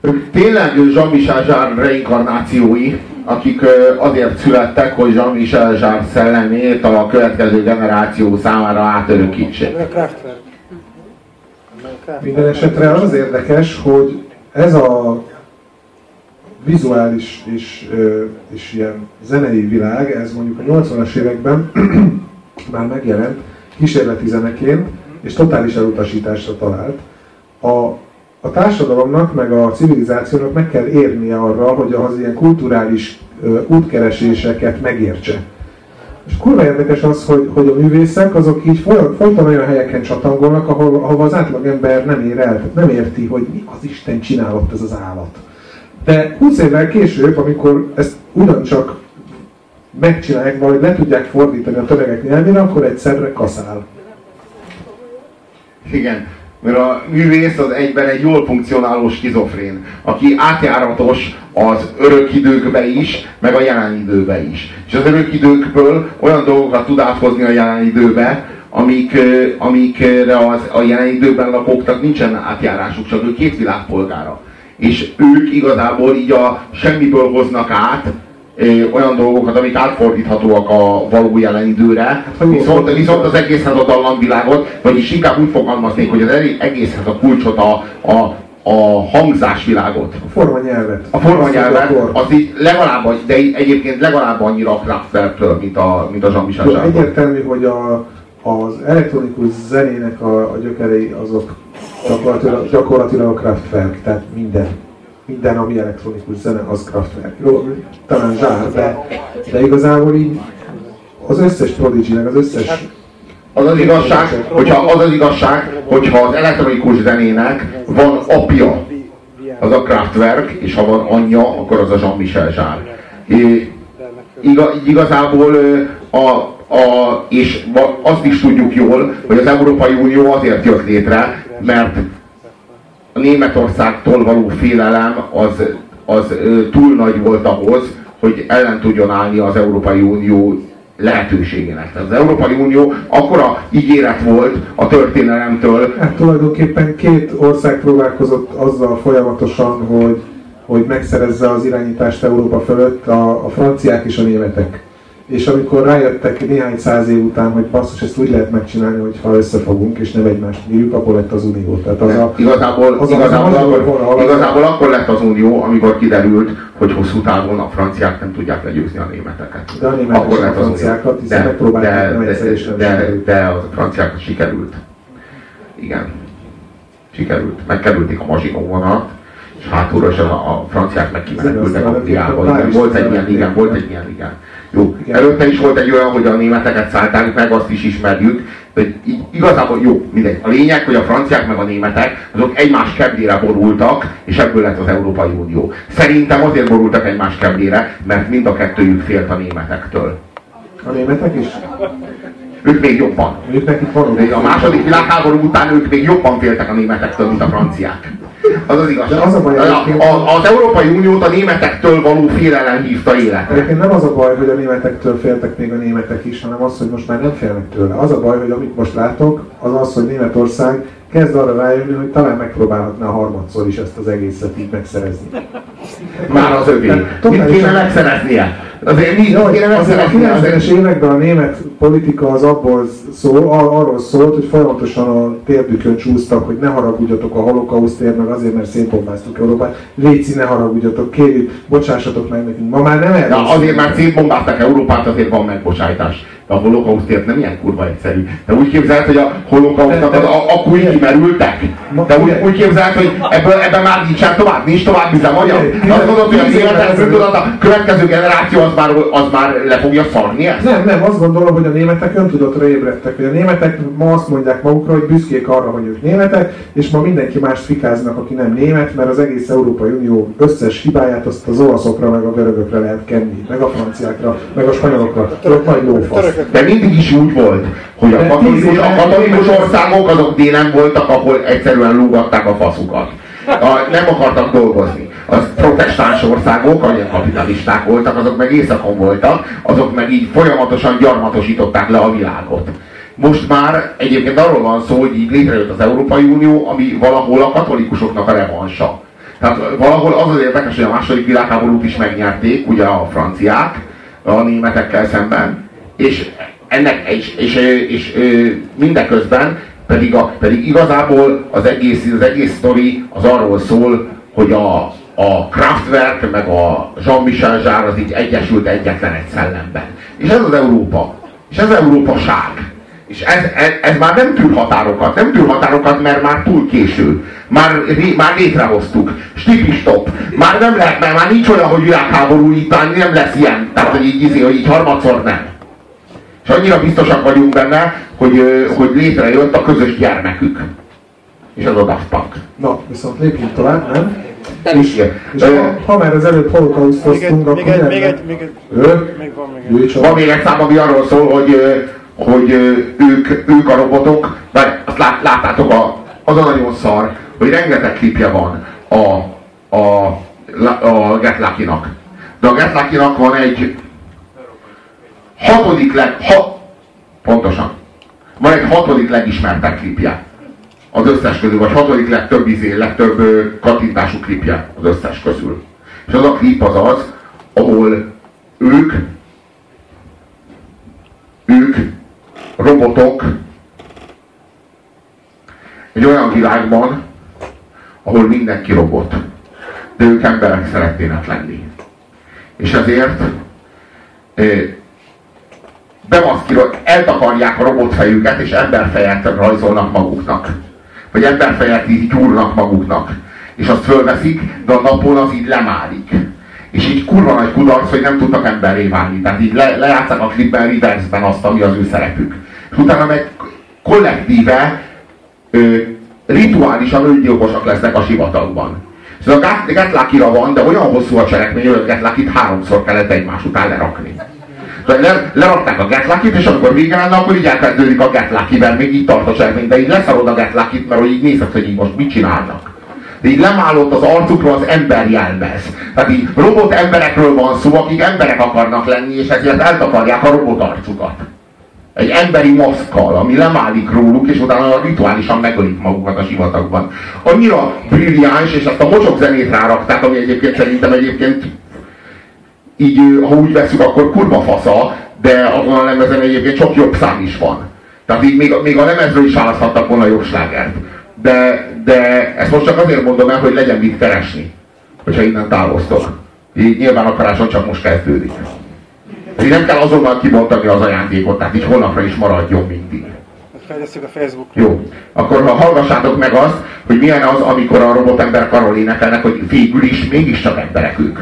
Ők tényleg Jean-Michel Jarre reinkarnációi, akik azért születtek, hogy Jean-Michel Jarre szellemét a következő generáció számára átörökítsék. Minden esetre az érdekes, hogy ez a vizuális és, és ilyen zenei világ, ez mondjuk a 80-as években már megjelent kísérleti zeneként, és totális elutasításra talált. A, a társadalomnak, meg a civilizációnak meg kell érnie arra, hogy az ilyen kulturális útkereséseket megértse. És kurva érdekes az, hogy, hogy a művészek azok így folyton olyan helyeken csatangolnak, ahol, ahol az átlagember nem ér el, nem érti, hogy mi az Isten csinálott ez az állat. De 20 évvel később, amikor ezt ugyancsak megcsinálják, vagy le tudják fordítani a tömegek nyelvére, akkor egyszerre kaszál. Igen, mert a művész az egyben egy jól funkcionáló skizofrén, aki átjáratos az örök időkbe is, meg a jelen időbe is. És az örök időkből olyan dolgokat tud áthozni a jelen időbe, amik, amikre az, a jelen időben lakóknak nincsen átjárásuk, csak ő két világpolgára. És ők igazából így a semmiből hoznak át olyan dolgokat, amik átfordíthatóak a való jelen időre, hát, viszont, viszont az egészhez a dallamvilágot, vagyis inkább úgy fogalmaznék, hogy az egészhez a kulcsot, a, a, a hangzásvilágot. A formanyelvet. A formanyelvet, az így legalább, de egyébként legalább annyira a Kraftwerktől, mint a, mint a Jean-Michel Egyértelmű, hogy a, az elektronikus zenének a, a gyökerei azok gyakorlatilag, gyakorlatilag a Kraftwerk, tehát minden minden, ami elektronikus zene, az Kraftwerk. Jó, talán zsár, de, de igazából így az összes prodigy az összes az az igazság, hogyha az az igazság, hogyha az elektronikus zenének van apja, az a Kraftwerk, és ha van anyja, akkor az a Jean-Michel Zsár. Iga, igazából a, a, és azt is tudjuk jól, hogy az Európai Unió azért jött létre, mert a Németországtól való félelem az, az túl nagy volt ahhoz, hogy ellen tudjon állni az Európai Unió lehetőségének. Tehát az Európai Unió akkora ígéret volt a történelemtől. Hát tulajdonképpen két ország próbálkozott azzal folyamatosan, hogy, hogy megszerezze az irányítást Európa fölött, a, a franciák és a németek és amikor rájöttek néhány száz év után, hogy basszus, ezt úgy lehet megcsinálni, hogy ha összefogunk és nem egymást írjuk, akkor lett az unió. Tehát az a, igazából, az igazából, az akkor, vonal, igazából akkor lett az unió, amikor kiderült, hogy hosszú távon a franciák nem tudják legyőzni a németeket. De a németek akkor lett a franciákat, hiszen megpróbálták de, de, de, de, de a franciákat sikerült. Igen. Sikerült. Megkerülték a mazsinó vonat, és hátulról a, a franciák meg kimenekültek Angliába. Volt egy ilyen, igen, volt egy ilyen, igen. Jó, előtte is volt egy olyan, hogy a németeket szállták meg, azt is ismerjük, de igazából jó, mindegy. A lényeg, hogy a franciák meg a németek, azok egymás keblére borultak, és ebből lett az Európai Unió. Szerintem azért borultak egymás keblére, mert mind a kettőjük félt a németektől. A németek is? Ők még jobban. Ők nekik van A második világháború után ők még jobban féltek a németektől, mint a franciák. Az az igazság. Az, a baj, a, a, az Európai Uniót a németektől való félelem hívta életre. Egyébként nem az a baj, hogy a németektől féltek még a németek is, hanem az, hogy most már nem félnek tőle. Az a baj, hogy amit most látok, az az, hogy Németország kezd arra rájönni, hogy talán megpróbálhatná a harmadszor is ezt az egészet így megszerezni. Már az övé. Mit kéne megszereznie? Azért mi, Jó, azért a 90-es években a német politika az abból szól, arról szólt, hogy folyamatosan a térdükön csúsztak, hogy ne haragudjatok a holokausztért, meg azért, mert szétbombáztuk Európát. Léci, ne haragudjatok, kérjük, bocsássatok meg nekünk. Ma már nem erről Azért, mert szétbombázták Európát, azért van megbocsájtás de a holokausztért nem ilyen kurva egyszerű. De úgy képzelt, hogy a holokausztnak az úgy kimerültek? De úgy, úgy képzelt, hogy ebből, ebben már nincsen tovább, nincs tovább üzemanyag? Azt mondod, hogy az életet, a következő generáció az már, az már le fogja szarni ezt? Nem, nem, azt gondolom, hogy a németek öntudatra ébredtek, hogy a németek ma azt mondják magukra, hogy büszkék arra, hogy ők németek, és ma mindenki más fikáznak, aki nem német, mert az egész Európai Unió összes hibáját azt az olaszokra, meg a görögökre lehet kenni, meg a franciákra, meg a spanyolokra. Tudok nagy lófasz. De mindig is úgy volt, hogy a katolikus, a katolikus országok azok délen voltak, ahol egyszerűen lúgatták a faszukat. A, nem akartak dolgozni. Az protestáns országok, amilyen kapitalisták voltak, azok meg éjszakon voltak, azok meg így folyamatosan gyarmatosították le a világot. Most már egyébként arról van szó, hogy így létrejött az Európai Unió, ami valahol a katolikusoknak a revansa. Tehát valahol az az érdekes, hogy a második világháborút is megnyerték, ugye a franciák a németekkel szemben, és ennek és, és, és, és mindeközben pedig, a, pedig igazából az egész, az egész sztori az arról szól, hogy a, a Kraftwerk meg a Jean-Michel Zsár az így egyesült egyetlen egy szellemben. És ez az Európa. És ez az Európaság. És ez, ez, ez már nem tűr határokat, nem tűr határokat, mert már túl késő. Már, már létrehoztuk. Stipistop. Már nem lehet, mert már nincs olyan, hogy világháború itt nem lesz ilyen. Tehát, hogy így, hogy így harmadszor nem. És annyira biztosak vagyunk benne, hogy, hogy létrejött a közös gyermekük. És az a Daft Punk. Na, viszont lépjünk tovább, nem? Nem is. És ha, ha már az előbb holokausztoztunk, akkor még egy, még egy, még egy, még van még egy. Van még egy szám, ami arról szól, hogy, hogy ők, ők a robotok, vagy azt lát, láttátok, a, az a nagyon szar, hogy rengeteg klipje van a, a, a Get Lucky-nak. De a Get Lucky-nak van egy hatodik leg... Ha, pontosan. Van egy hatodik legismertebb klipje az összes közül, vagy hatodik legtöbb izé, legtöbb kattintású klipje az összes közül. És az a klip az az, ahol ők ők robotok egy olyan világban, ahol mindenki robot, de ők emberek szeretnének lenni. És ezért bemaszkírod, eltakarják a robotfejüket, és emberfejet rajzolnak maguknak. Vagy emberfejet így gyúrnak maguknak. És azt fölveszik, de a napon az így lemálik. És így kurva nagy kudarc, hogy nem tudtak emberré válni. Tehát így le, lejátszák a klipben, reverse azt, ami az ő szerepük. És utána meg kollektíve, ö, rituálisan öngyilkosak lesznek a sivatagban. Ez a Gatlakira van, de olyan hosszú a cselekmény, hogy a Gatlakit háromszor kellett egymás után lerakni. Le, lerakták a Get Lucky-t, és amikor vége lenne, akkor így elkezdődik a Get Lucky, mert még így tart a zsebben, de így leszarod a Get Lucky-t, mert így nézed, hogy így most mit csinálnak. De így lemálott az arcukról az ember jelmez. Tehát így robot emberekről van szó, akik emberek akarnak lenni, és ezért eltakarják a robot arcukat. Egy emberi maszkkal, ami lemálik róluk, és utána rituálisan megölik magukat a sivatagban. Annyira brilliáns, és ezt a mocsok zenét rárakták, ami egyébként szerintem egyébként így, ha úgy veszük, akkor kurva fasza, de azon a lemezen egyébként sok jobb szám is van. Tehát így még, még a lemezről is választhattak volna jobb slágert. De, de ezt most csak azért mondom el, hogy legyen mit keresni, hogyha innen távoztok. Így nyilván a karácsony csak most kezdődik. Így nem kell azonnal kibontani az ajándékot, tehát így holnapra is maradjon mindig. Fejlesztjük a Facebook. Jó. Akkor ha hallgassátok meg azt, hogy milyen az, amikor a robotember karol énekelnek, hogy végül is mégiscsak emberek ők.